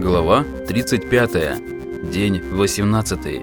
Глава 35. День 18.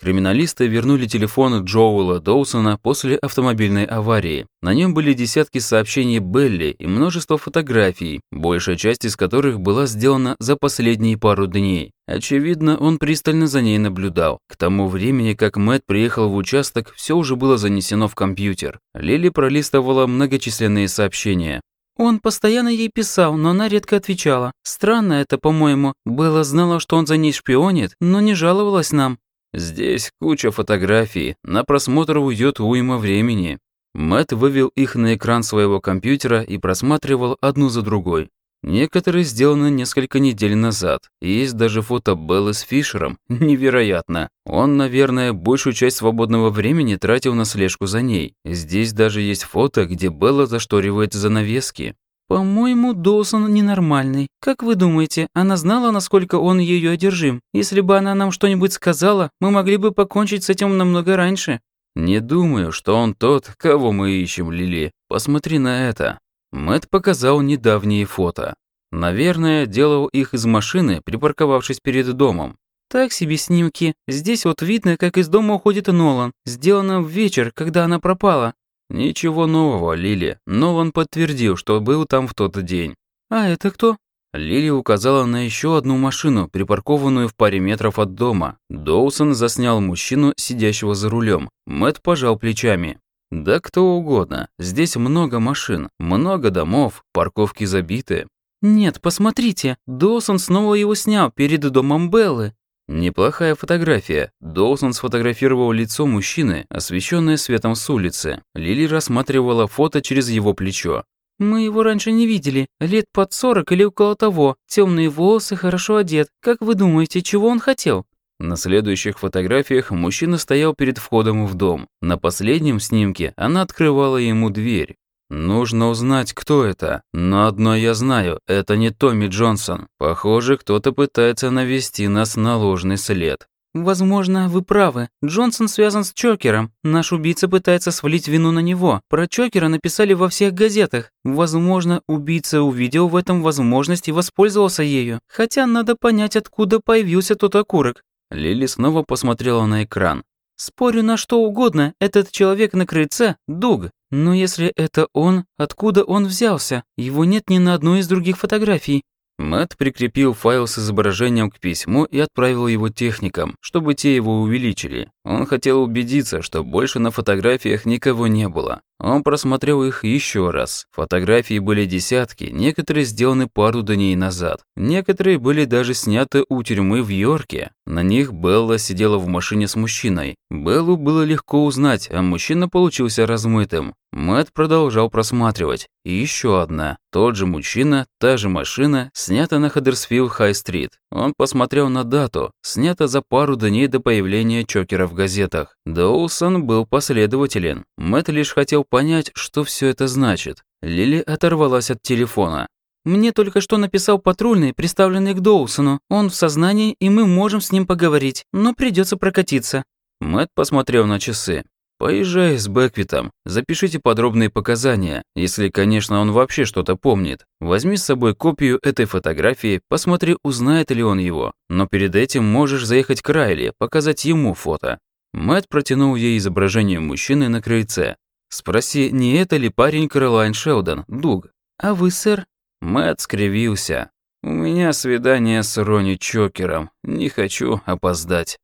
Криминалисты вернули телефон Джоуэлла Доусона после автомобильной аварии. На нем были десятки сообщений Белли и множество фотографий, большая часть из которых была сделана за последние пару дней. Очевидно, он пристально за ней наблюдал. К тому времени, как Мэтт приехал в участок, все уже было занесено в компьютер. Лили пролистывала многочисленные сообщения. Он постоянно ей писал, но она редко отвечала. Странно это, по-моему. Белла знала, что он за ней шпионит, но не жаловалась нам. Здесь куча фотографий, на просмотр уйдет уйма времени. Мэтт вывел их на экран своего компьютера и просматривал одну за другой. Некоторые сделаны несколько недель назад. Есть даже фото Беллы с Фишером. Невероятно. Он, наверное, большую часть свободного времени тратил на слежку за ней. Здесь даже есть фото, где Белла зашторивает занавески. «По-моему, Доусон ненормальный. Как вы думаете, она знала, насколько он ее одержим? Если бы она нам что-нибудь сказала, мы могли бы покончить с этим намного раньше». «Не думаю, что он тот, кого мы ищем, Лили. Посмотри на это». Мэт показал недавние фото. Наверное, делал их из машины, припарковавшись перед домом. Так себе снимки. Здесь вот видно, как из дома уходит Нолан. Сделано в вечер, когда она пропала. Ничего нового, Лили. Нолан подтвердил, что был там в тот день. А это кто? Лили указала на еще одну машину, припаркованную в паре метров от дома. Доусон заснял мужчину, сидящего за рулем. Мэт пожал плечами. Да кто угодно. Здесь много машин, много домов, парковки забиты. Нет, посмотрите, Доусон снова его снял перед домом Беллы. Неплохая фотография. Доусон сфотографировал лицо мужчины, освещенное светом с улицы. Лили рассматривала фото через его плечо. «Мы его раньше не видели. Лет под сорок или около того. Темные волосы, хорошо одет. Как вы думаете, чего он хотел?» На следующих фотографиях мужчина стоял перед входом в дом. На последнем снимке она открывала ему дверь. Нужно узнать, кто это. Но одно я знаю, это не Томми Джонсон. Похоже, кто-то пытается навести нас на ложный след. «Возможно, вы правы. Джонсон связан с Чокером. Наш убийца пытается свалить вину на него. Про Чокера написали во всех газетах. Возможно, убийца увидел в этом возможность и воспользовался ею. Хотя надо понять, откуда появился тот окурок. Лили снова посмотрела на экран. «Спорю на что угодно, этот человек на крыльце – Дуг. Но если это он, откуда он взялся? Его нет ни на одной из других фотографий. Мэт прикрепил файл с изображением к письму и отправил его техникам, чтобы те его увеличили. Он хотел убедиться, что больше на фотографиях никого не было. Он просмотрел их еще раз. Фотографии были десятки, некоторые сделаны пару дней назад. Некоторые были даже сняты у тюрьмы в Йорке. На них Белла сидела в машине с мужчиной. Беллу было легко узнать, а мужчина получился размытым. Мэт продолжал просматривать. И еще одна. Тот же мужчина, та же машина, снята на Хаддерсфилл Хай-стрит. Он посмотрел на дату, снято за пару дней до появления Чокера в газетах. Доусон был последователен. Мэт лишь хотел понять, что все это значит. Лили оторвалась от телефона. «Мне только что написал патрульный, приставленный к Доусону. Он в сознании, и мы можем с ним поговорить, но придется прокатиться». Мэт посмотрел на часы. «Поезжай с Бэквитом, запишите подробные показания, если, конечно, он вообще что-то помнит. Возьми с собой копию этой фотографии, посмотри, узнает ли он его. Но перед этим можешь заехать к Райли, показать ему фото». Мэтт протянул ей изображение мужчины на крыльце. «Спроси, не это ли парень Кэролайн Шелдон, Дуг?» «А вы, сэр?» Мэтт скривился. «У меня свидание с Ронни Чокером. Не хочу опоздать».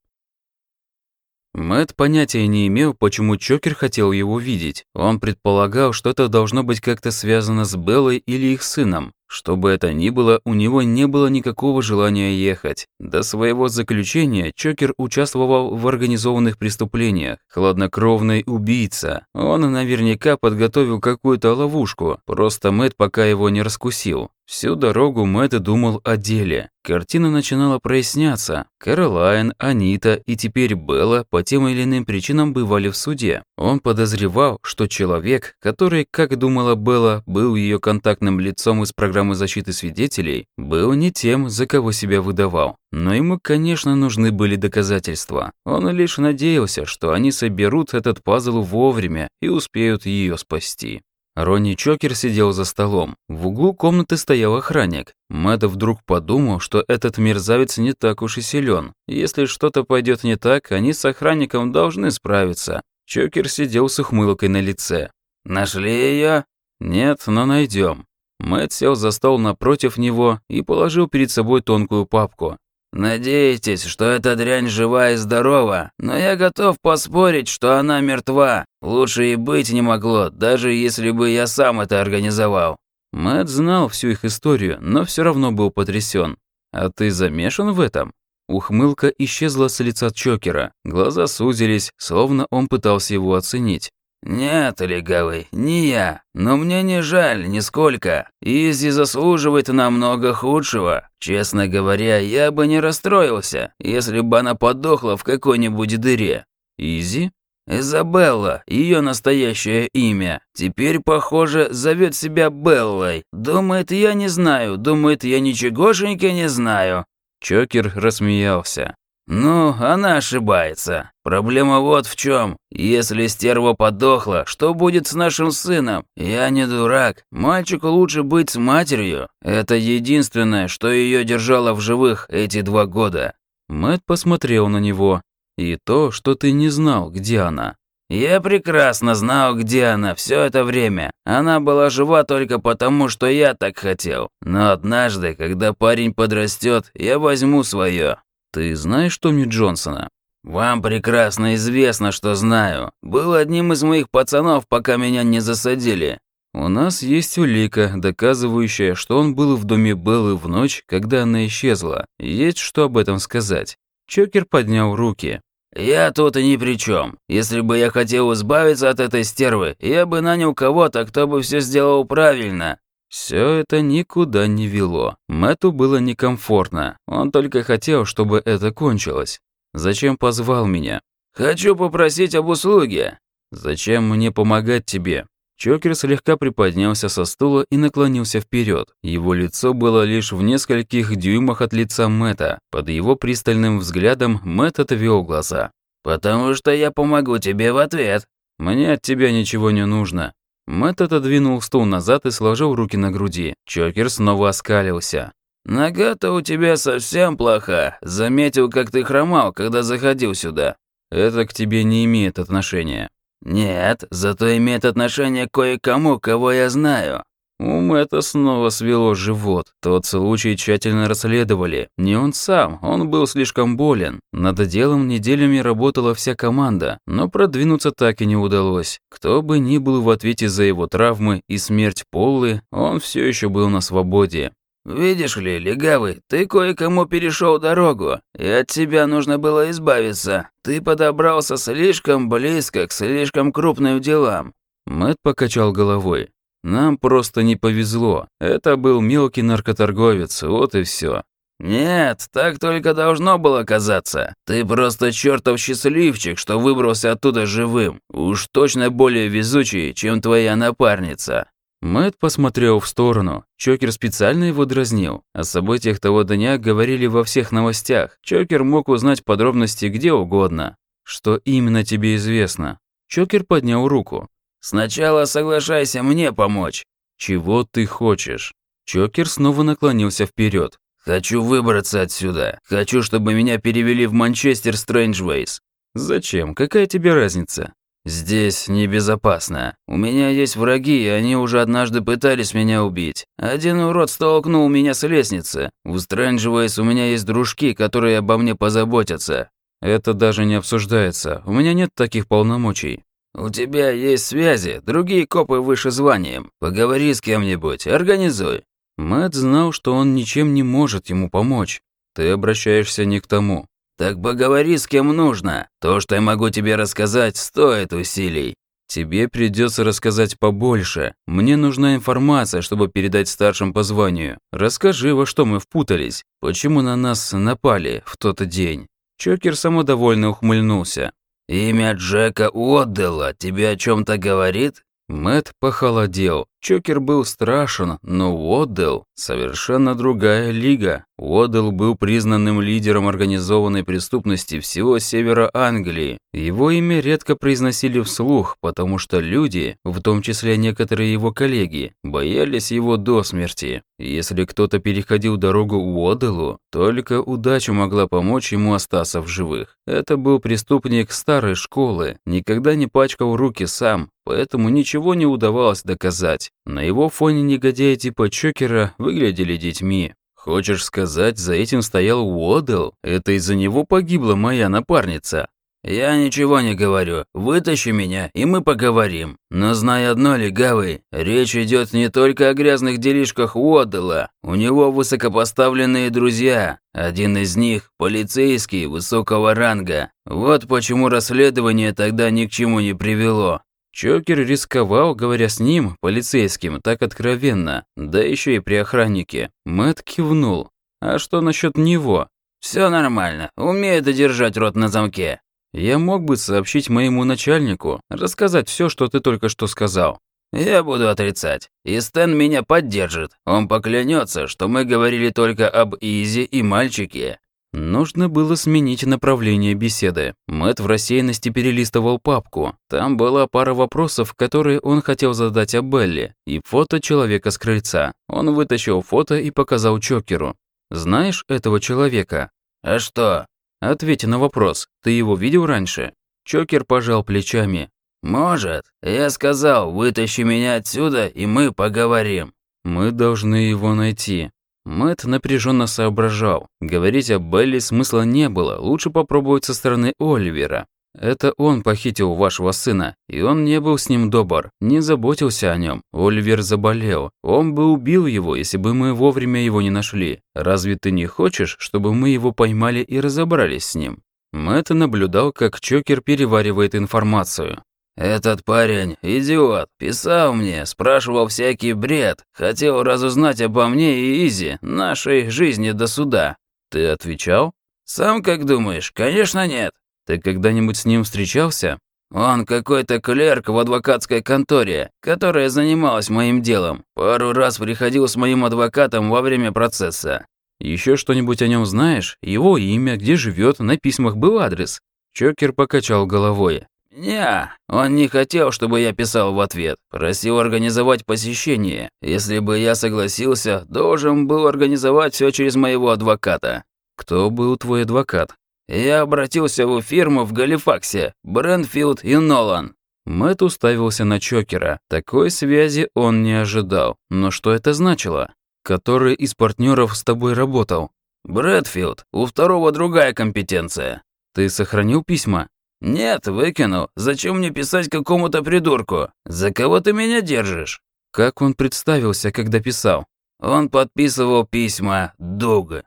Мэт понятия не имел, почему Чокер хотел его видеть. Он предполагал, что это должно быть как-то связано с Беллой или их сыном. Что бы это ни было, у него не было никакого желания ехать. До своего заключения Чокер участвовал в организованных преступлениях. Хладнокровный убийца. Он наверняка подготовил какую-то ловушку. Просто Мэт пока его не раскусил. Всю дорогу Мэтт думал о деле. Картина начинала проясняться. Кэролайн, Анита и теперь Белла по тем или иным причинам бывали в суде. Он подозревал, что человек, который, как думала Белла, был ее контактным лицом из программы защиты свидетелей, был не тем, за кого себя выдавал. Но ему, конечно, нужны были доказательства. Он лишь надеялся, что они соберут этот пазл вовремя и успеют ее спасти. Ронни Чокер сидел за столом. В углу комнаты стоял охранник. Мэтт вдруг подумал, что этот мерзавец не так уж и силен. Если что-то пойдет не так, они с охранником должны справиться. Чокер сидел с ухмылкой на лице. «Нашли ее? «Нет, но найдем. Мэтт сел за стол напротив него и положил перед собой тонкую папку. «Надеетесь, что эта дрянь жива и здорова, но я готов поспорить, что она мертва. Лучше и быть не могло, даже если бы я сам это организовал». Мэтт знал всю их историю, но все равно был потрясен. «А ты замешан в этом?» Ухмылка исчезла с лица Чокера, глаза сузились, словно он пытался его оценить. «Нет, легавый, не я. Но мне не жаль, нисколько. Изи заслуживает намного худшего. Честно говоря, я бы не расстроился, если бы она подохла в какой-нибудь дыре». «Изи?» «Изабелла, ее настоящее имя. Теперь, похоже, зовет себя Беллой. Думает, я не знаю, думает, я ничегошеньки не знаю». Чокер рассмеялся. «Ну, она ошибается. Проблема вот в чем. Если стерва подохла, что будет с нашим сыном? Я не дурак. Мальчику лучше быть с матерью. Это единственное, что ее держало в живых эти два года». Мэт посмотрел на него. «И то, что ты не знал, где она». «Я прекрасно знал, где она все это время. Она была жива только потому, что я так хотел. Но однажды, когда парень подрастет, я возьму свое. «Ты знаешь Томми Джонсона?» «Вам прекрасно известно, что знаю. Был одним из моих пацанов, пока меня не засадили». «У нас есть улика, доказывающая, что он был в доме Беллы в ночь, когда она исчезла. Есть что об этом сказать?» Чокер поднял руки. «Я тут и ни при чем. Если бы я хотел избавиться от этой стервы, я бы нанял кого-то, кто бы все сделал правильно. Все это никуда не вело. Мэту было некомфортно. Он только хотел, чтобы это кончилось. Зачем позвал меня? Хочу попросить об услуге. Зачем мне помогать тебе? Чокер слегка приподнялся со стула и наклонился вперед. Его лицо было лишь в нескольких дюймах от лица Мэта. Под его пристальным взглядом Мэт отвел глаза. «Потому что я помогу тебе в ответ». «Мне от тебя ничего не нужно. Мэтт отодвинул стул назад и сложил руки на груди. Чокер снова оскалился. «Нога-то у тебя совсем плоха. Заметил, как ты хромал, когда заходил сюда». «Это к тебе не имеет отношения». «Нет, зато имеет отношение кое-кому, кого я знаю. У Мэтта снова свело живот. Тот случай тщательно расследовали. Не он сам, он был слишком болен. Над делом неделями работала вся команда, но продвинуться так и не удалось. Кто бы ни был в ответе за его травмы и смерть Поллы, он все еще был на свободе. «Видишь ли, легавый, ты кое-кому перешел дорогу, и от тебя нужно было избавиться. Ты подобрался слишком близко к слишком крупным делам». Мэт покачал головой. Нам просто не повезло. Это был мелкий наркоторговец, вот и все. «Нет, так только должно было казаться. Ты просто чертов счастливчик, что выбрался оттуда живым. Уж точно более везучий, чем твоя напарница». Мэт посмотрел в сторону. Чокер специально его дразнил. О событиях того дня говорили во всех новостях. Чокер мог узнать подробности где угодно. Что именно тебе известно? Чокер поднял руку. Сначала соглашайся мне помочь. Чего ты хочешь? Чокер снова наклонился вперед. Хочу выбраться отсюда. Хочу, чтобы меня перевели в Манчестер Стрэнджвейс. Зачем? Какая тебе разница? Здесь небезопасно. У меня есть враги, и они уже однажды пытались меня убить. Один урод столкнул меня с лестницы. В Стрэнджвейс у меня есть дружки, которые обо мне позаботятся. Это даже не обсуждается. У меня нет таких полномочий. «У тебя есть связи, другие копы выше званием. Поговори с кем-нибудь, организуй». Мэтт знал, что он ничем не может ему помочь. Ты обращаешься не к тому. «Так поговори с кем нужно. То, что я могу тебе рассказать, стоит усилий». «Тебе придется рассказать побольше. Мне нужна информация, чтобы передать старшим по званию. Расскажи, во что мы впутались. Почему на нас напали в тот день?» Чокер самодовольно ухмыльнулся. «Имя Джека Уотдела тебе о чем то говорит?» Мэт похолодел. Чокер был страшен, но Уоддел – совершенно другая лига. Уоддел был признанным лидером организованной преступности всего севера Англии. Его имя редко произносили вслух, потому что люди, в том числе некоторые его коллеги, боялись его до смерти. Если кто-то переходил дорогу Уодделу, только удача могла помочь ему остаться в живых. Это был преступник старой школы, никогда не пачкал руки сам, поэтому ничего не удавалось доказать. На его фоне негодяи типа Чокера выглядели детьми. Хочешь сказать, за этим стоял Уодл? Это из-за него погибла моя напарница? «Я ничего не говорю. Вытащи меня, и мы поговорим. Но знай одно, легавый, речь идет не только о грязных делишках Уоддела. У него высокопоставленные друзья. Один из них – полицейский высокого ранга. Вот почему расследование тогда ни к чему не привело. Чокер рисковал, говоря с ним, полицейским, так откровенно, да еще и при охраннике. Мэт кивнул. А что насчет него? Все нормально, умеет держать рот на замке. Я мог бы сообщить моему начальнику, рассказать все, что ты только что сказал. Я буду отрицать. И Стэн меня поддержит. Он поклянется, что мы говорили только об Изи и мальчике. Нужно было сменить направление беседы. Мэт в рассеянности перелистывал папку. Там была пара вопросов, которые он хотел задать о Белли, и фото человека с крыльца. Он вытащил фото и показал Чокеру. «Знаешь этого человека?» «А что?» Ответь на вопрос. Ты его видел раньше? Чокер пожал плечами. Может. Я сказал, вытащи меня отсюда, и мы поговорим. Мы должны его найти. Мэт напряженно соображал. Говорить о Белли смысла не было, лучше попробовать со стороны Оливера. Это он похитил вашего сына, и он не был с ним добр, не заботился о нем. Оливер заболел. Он бы убил его, если бы мы вовремя его не нашли. Разве ты не хочешь, чтобы мы его поймали и разобрались с ним?» Мэтт наблюдал, как Чокер переваривает информацию. «Этот парень – идиот. Писал мне, спрашивал всякий бред. Хотел разузнать обо мне и Изи, нашей жизни до суда». «Ты отвечал?» «Сам как думаешь? Конечно нет. Ты когда-нибудь с ним встречался? Он какой-то клерк в адвокатской конторе, которая занималась моим делом. Пару раз приходил с моим адвокатом во время процесса. Еще что-нибудь о нем знаешь? Его имя, где живет, на письмах был адрес?» Чокер покачал головой. «Не, он не хотел, чтобы я писал в ответ. Просил организовать посещение. Если бы я согласился, должен был организовать все через моего адвоката». «Кто был твой адвокат?» Я обратился в фирму в Галифаксе, Брэнфилд и Нолан. Мэтт уставился на Чокера. Такой связи он не ожидал. Но что это значило? Который из партнеров с тобой работал? Брэдфилд. У второго другая компетенция. Ты сохранил письма? Нет, выкинул. Зачем мне писать какому-то придурку? За кого ты меня держишь? Как он представился, когда писал? Он подписывал письма Дуга.